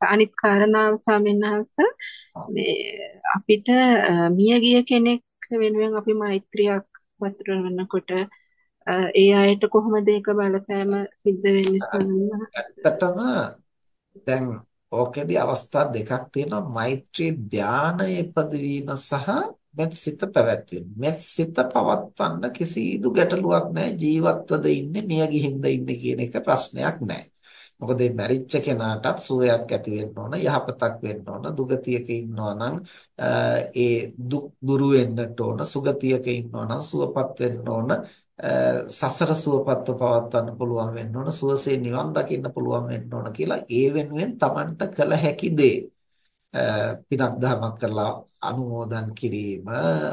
අනිත් කාරණාව ස්වාමීන් මේ අපිට මියගිය කෙනෙක් වෙනුවෙන් අපි මෛත්‍රියක් වතුරනකොට ඒ අයට කොහොමද ඒක බලපෑම සිද්ධ වෙන්නේ ස්වාමීන් ඇත්තටම දැන් ඕකෙදි අවස්ථා දෙකක් තියෙනවා මෛත්‍රී ධානය ඉපදවීම සහ මෙත් සිත පැවැත්වීම. මෙත් සිත පවත්වන්න කිසිදු ගැටලුවක් නැහැ ජීවත්වද ඉන්නේ මිය ගිහින්ද ඉන්නේ කියන එක ප්‍රශ්නයක් නැහැ. මොකද මේ මැරිච්ච කෙනාටත් සුවයක් ඇති වෙන්න ඕන යහපතක් වෙන්න ඕන දුගතියක ඉන්නවා නම් ඒ දුක් දුරු වෙන්නට ඕන සුගතියක ඉන්නවා නම් සුවපත් වෙන්න ඕන සසර සුවපත්ව පවත්වන්න පුළුවන් වෙන්න ඕන සුවසේ නිවන් දකින්න පුළුවන් වෙන්න ඕන කියලා ඒ වෙනුවෙන් Tamanට කළ හැකි දේ පිනක් දහමක් කරලා අනුමෝදන් කිරීම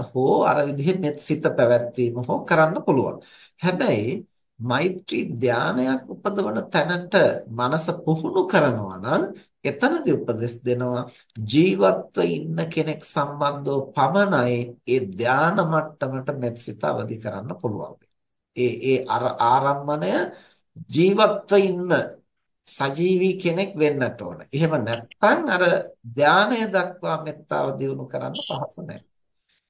හෝ අර විදිහේ මෙත් සිත පැවැත්වීම හෝ කරන්න පුළුවන්. හැබැයි මෛත්‍රී ධානයක් උපදවන තැනට මනස පුහුණු කරනවා නම් එතනදී උපදෙස් දෙනවා ජීවත්ව ඉන්න කෙනෙක් සම්බන්ධව පමණයි ඒ ධාන මට්ටමට මෙත් සිත අවදි කරන්න පුළුවන්. ඒ ඒ ආරම්මණය ජීවත්ව ඉන්න සජීවී කෙනෙක් වෙන්නට ඕන. එහෙම නැත්නම් අර ධානය දක්වා මෙත්තාව දියුණු කරන්න පහසු නැහැ.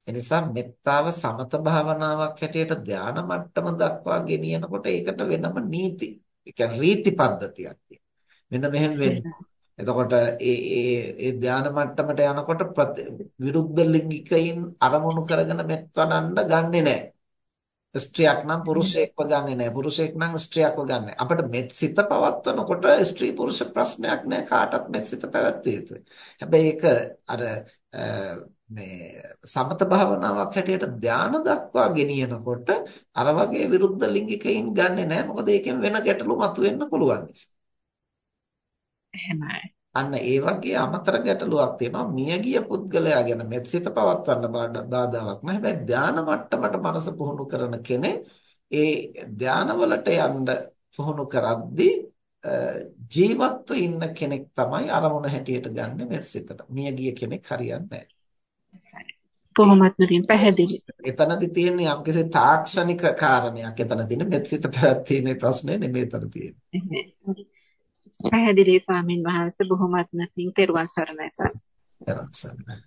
එනිසා මෙත්තාව සමත භාවනාවක් හැටියට ධාන මට්ටම දක්වා ගෙනියනකොට ඒකට වෙනම නීති, ඒ කියන්නේ රීති පද්ධතියක් තියෙනවා. මෙන්න මෙහෙම වෙන්නේ. එතකොට ඒ ඒ ඒ ධාන මට්ටමට යනකොට විරුද්ධ ලිංගිකයින් අරමුණු කරගෙන මෙත් වඩන්න ගන්නෙ නැහැ. ස්ත්‍රියක් නම් පුරුෂයෙක්ව ගන්නෙ නැහැ. පුරුෂයෙක් නම් ස්ත්‍රියක්ව ගන්නෙ. අපිට මෙත් සිත පවත්වනකොට ස්ත්‍රී පුරුෂ ප්‍රශ්නයක් නැහැ. කාටත් මෙත් සිත පැවැත්විය යුතුයි. හැබැයි ඒක අර මේ සමත භාවනාවක් හැටියට ධාන දක්වා ගෙනියනකොට අර වගේ විරුද්ධ ලිංගිකයින් ගන්නෙ නැහැ මොකද ඒකෙන් වෙන ගැටලු මතුවෙන්න පුළුවන් නිසා. එහෙමයි. අන්න ඒ වගේ අමතර ගැටලුවක් තියෙනවා මියගිය පුද්ගලයා ගැන මෙත්සිත පවත්වන්න බාධාවක් නැහැ. හැබැයි ධාන මට්ටමට මනස පුහුණු කරන කෙනෙක් ඒ ධානවලට යන්න පුහුණු කරද්දී ජීවත්ව ඉන්න කෙනෙක් තමයි අරමුණ හැටියට ගන්න මෙත්සිතට. මියගිය කෙනෙක් හරියන්නේ නැහැ. කොහොමත් නරින් පැහැදිලි. එතනදි තියෙන්නේ යම්කිසි තාක්ෂණික කාරණයක්. එතන තියෙන මෙත්සිත පැවැත්ීමේ ප්‍රශ්නේ නෙමෙයි එතන තියෙන්නේ. පැහැදිලි ස්වාමින් වහන්සේ බොහොමත් නැතිනම් තෙරුවන් සරණයි සර්. තෙරුවන් සරණයි.